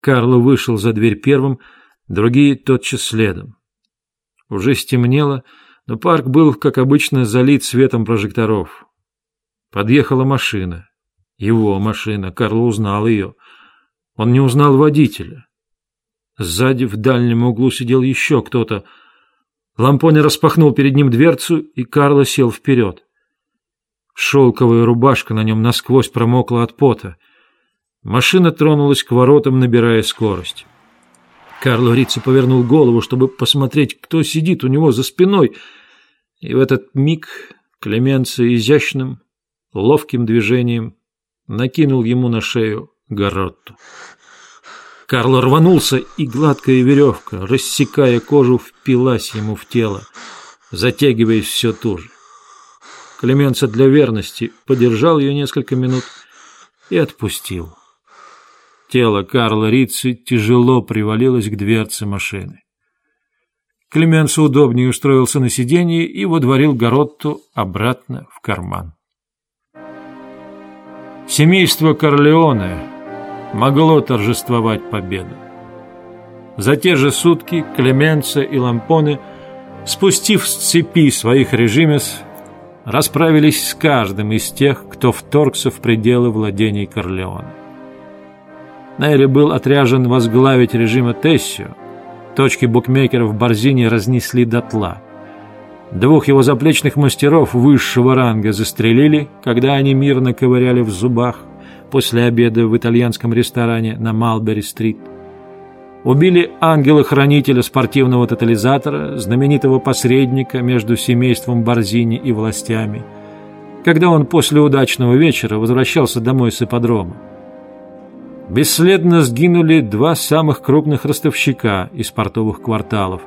Карло вышел за дверь первым, другие тотчас следом. Уже стемнело, но парк был, как обычно, залит светом прожекторов. Подъехала машина. Его машина. Карло узнал ее. Он не узнал водителя. Сзади в дальнем углу сидел еще кто-то. Лампоне распахнул перед ним дверцу, и Карло сел вперед. Шелковая рубашка на нем насквозь промокла от пота. Машина тронулась к воротам, набирая скорость. Карло Рицци повернул голову, чтобы посмотреть, кто сидит у него за спиной, и в этот миг Клеменция изящным, ловким движением накинул ему на шею Гаротту. Карло рванулся, и гладкая веревка, рассекая кожу, впилась ему в тело, затягиваясь все туже. Клеменца для верности подержал ее несколько минут и отпустил. Тело Карла Рицци тяжело привалилось к дверце машины. Клеменцо удобнее устроился на сиденье и водворил Горотту обратно в карман. Семейство Корлеоне могло торжествовать победу. За те же сутки Клеменца и Лампоне, спустив с цепи своих режимес, расправились с каждым из тех, кто вторгся в пределы владений Корлеона. Нейри был отряжен возглавить режима Тессио. Точки букмекеров в Борзине разнесли дотла. Двух его заплечных мастеров высшего ранга застрелили, когда они мирно ковыряли в зубах после обеда в итальянском ресторане на Малбери-стрит. Убили ангела-хранителя спортивного тотализатора, знаменитого посредника между семейством Борзини и властями, когда он после удачного вечера возвращался домой с ипподрома. Бесследно сгинули два самых крупных ростовщика из портовых кварталов.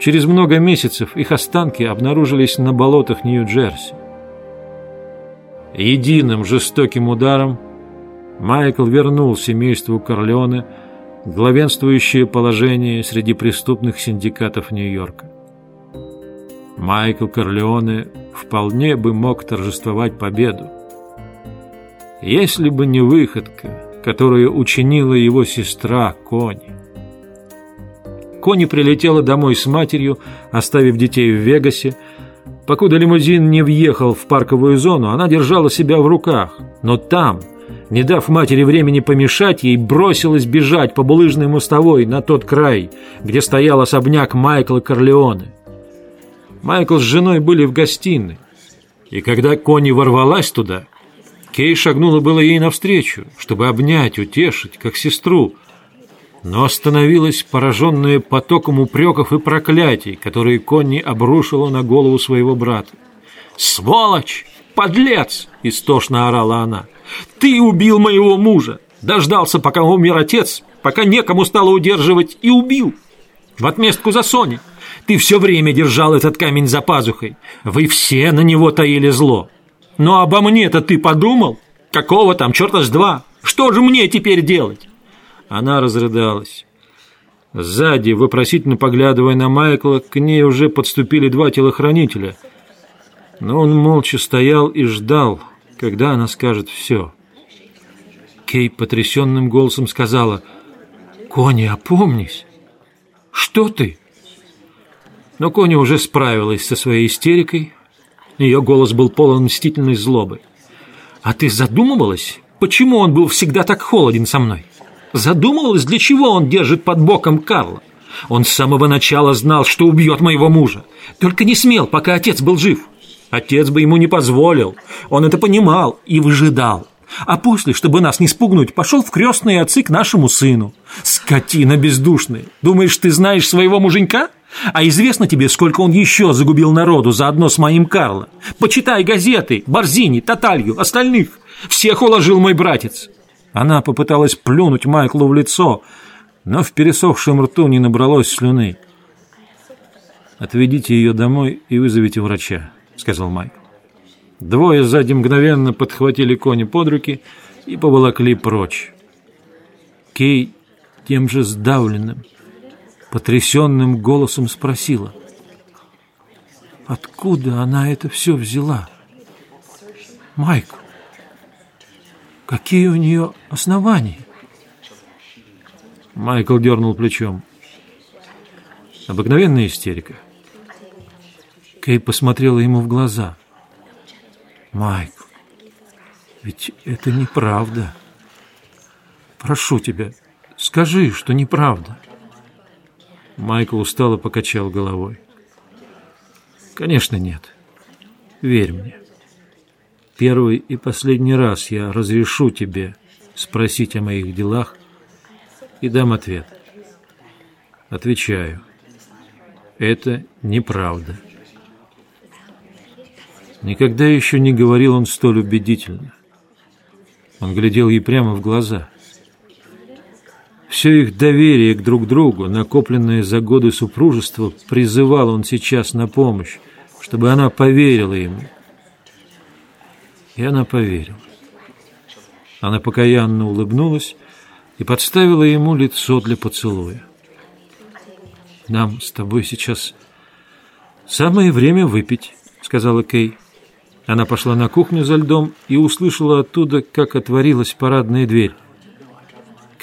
Через много месяцев их останки обнаружились на болотах Нью-Джерси. Единым жестоким ударом Майкл вернул семейству Корлеоне главенствующее положение среди преступных синдикатов Нью-Йорка. Майкл Корлеоне вполне бы мог торжествовать победу, если бы не выходка, которую учинила его сестра Кони. Кони прилетела домой с матерью, оставив детей в Вегасе. Покуда лимузин не въехал в парковую зону, она держала себя в руках. Но там, не дав матери времени помешать ей, бросилась бежать по булыжной мостовой на тот край, где стоял особняк Майкла Корлеоне. Майкл с женой были в гостиной. И когда Кони ворвалась туда, Кей шагнула было ей навстречу, чтобы обнять, утешить, как сестру, но остановилась, пораженная потоком упреков и проклятий, которые Конни обрушила на голову своего брата. «Сволочь! Подлец!» — истошно орала она. «Ты убил моего мужа! Дождался, пока умер отец, пока некому стало удерживать, и убил! В отместку за Сони! Ты все время держал этот камень за пазухой! Вы все на него таили зло!» Но обо мне-то ты подумал? Какого там, черта с два? Что же мне теперь делать?» Она разрыдалась. Сзади, вопросительно поглядывая на Майкла, к ней уже подступили два телохранителя. Но он молча стоял и ждал, когда она скажет все. Кей потрясенным голосом сказала, «Кони, опомнись! Что ты?» Но Кони уже справилась со своей истерикой, ее голос был полон мстительной злобы. «А ты задумывалась, почему он был всегда так холоден со мной? Задумывалась, для чего он держит под боком Карла? Он с самого начала знал, что убьет моего мужа. Только не смел, пока отец был жив. Отец бы ему не позволил. Он это понимал и выжидал. А после, чтобы нас не спугнуть, пошел в крестные отцы к нашему сыну. Скотина бездушная. Думаешь, ты знаешь своего муженька? А известно тебе, сколько он еще загубил народу заодно с моим Карло? Почитай газеты, Борзини, Таталью, остальных. Всех уложил мой братец. Она попыталась плюнуть Майклу в лицо, но в пересохшем рту не набралось слюны. «Отведите ее домой и вызовите врача», — сказал Майкл. Двое сзади мгновенно подхватили кони под руки и поволокли прочь. Кей тем же сдавленным, потрясенным голосом спросила. Откуда она это все взяла? Майк, какие у нее основания? Майкл дернул плечом. Обыкновенная истерика. Кей посмотрела ему в глаза. «Майкл, ведь это неправда. Прошу тебя, скажи, что неправда». Майкл устало покачал головой. «Конечно нет. Верь мне. Первый и последний раз я разрешу тебе спросить о моих делах и дам ответ. Отвечаю. Это неправда. Никогда еще не говорил он столь убедительно. Он глядел ей прямо в глаза. Все их доверие к друг другу, накопленное за годы супружества, призывал он сейчас на помощь, чтобы она поверила ему. И она поверила. Она покаянно улыбнулась и подставила ему лицо для поцелуя. «Нам с тобой сейчас самое время выпить», — сказала Кей. Она пошла на кухню за льдом и услышала оттуда, как отворилась парадная дверь.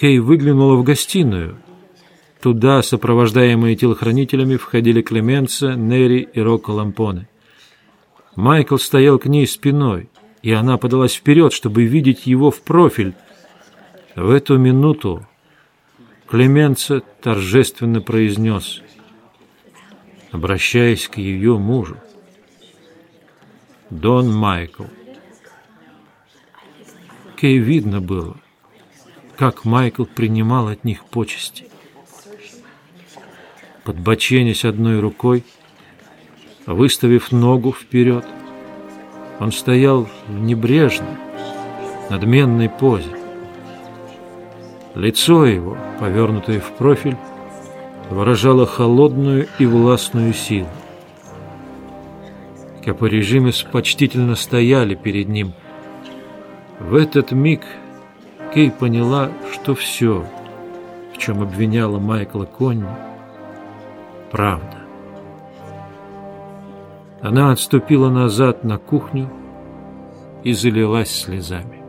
Кей выглянула в гостиную. Туда, сопровождаемые телохранителями, входили Клеменца, Нери и Рокко Лампоне. Майкл стоял к ней спиной, и она подалась вперед, чтобы видеть его в профиль. В эту минуту Клеменца торжественно произнес, обращаясь к ее мужу. Дон Майкл. Кей видно было, как Майкл принимал от них почести. Подбоченясь одной рукой, выставив ногу вперед, он стоял в небрежной, надменной позе. Лицо его, повернутое в профиль, выражало холодную и властную силу. Капорежимес почтительно стояли перед ним. В этот миг Кей поняла, что все, в чем обвиняла Майкла Конни, правда. Она отступила назад на кухню и залилась слезами.